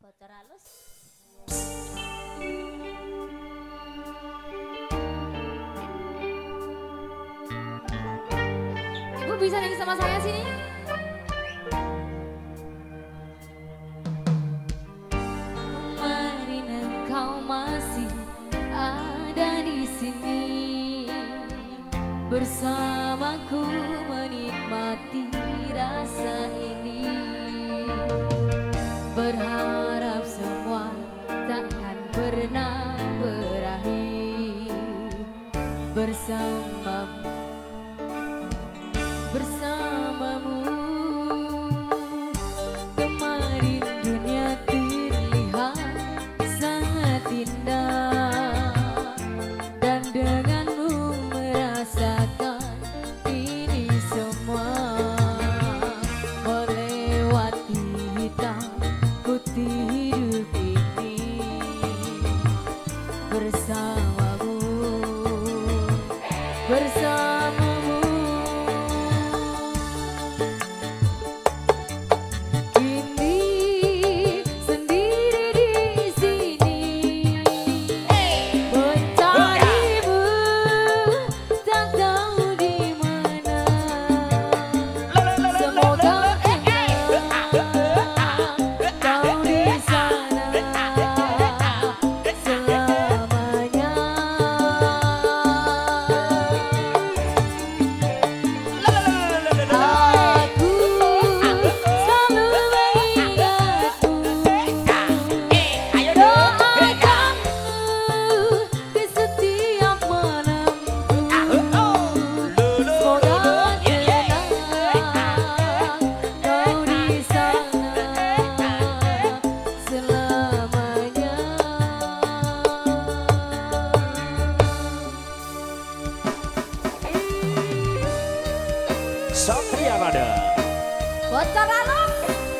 bocor halus. Ibu bisa nyanyi sama saya sini? Kemarin engkau masih ada di sini. Bersamaku menikmati rasa ini. Berharap myself up bersama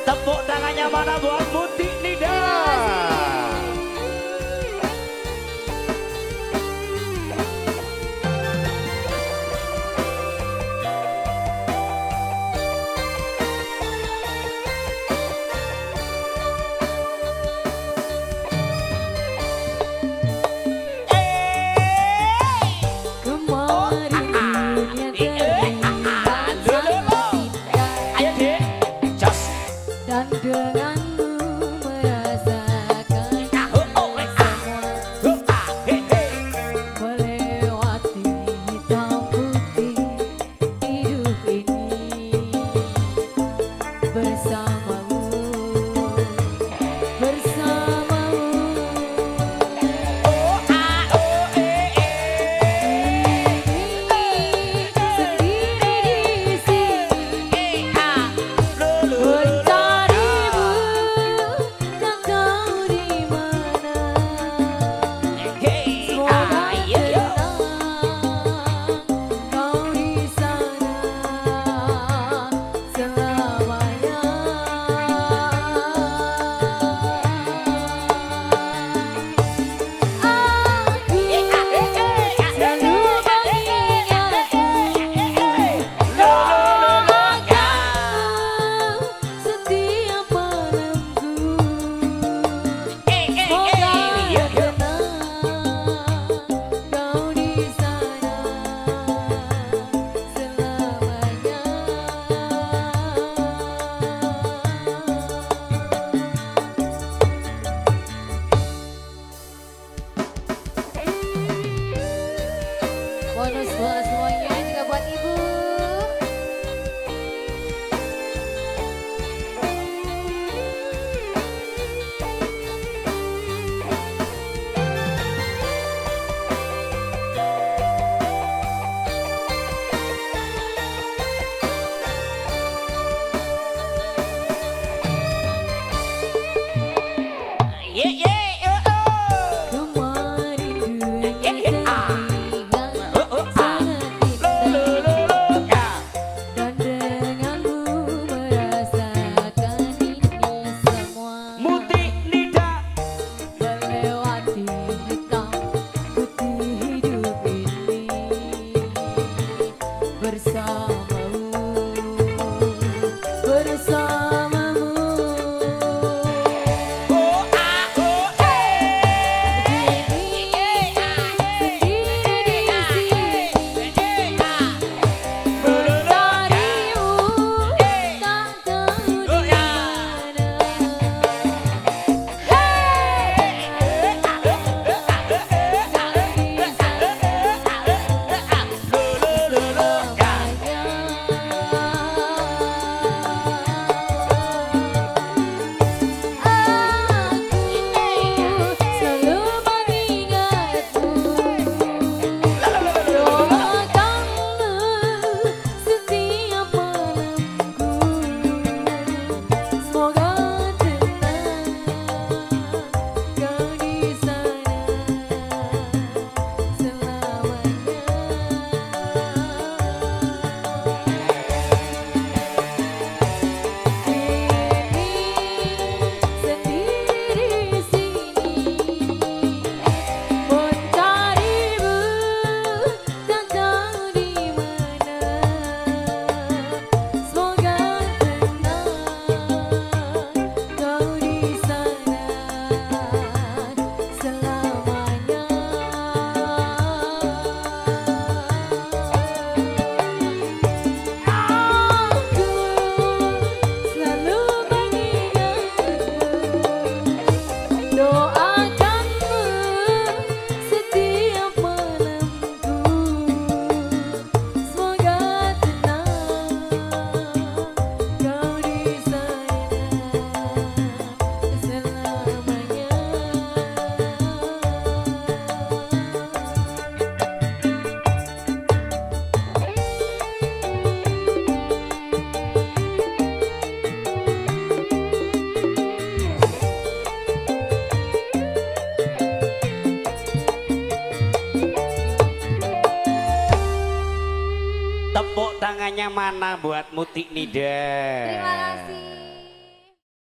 Tepuk tangannya mana buat yeah, yeah. Tangannya mana buat Muti Nida. Terima kasih.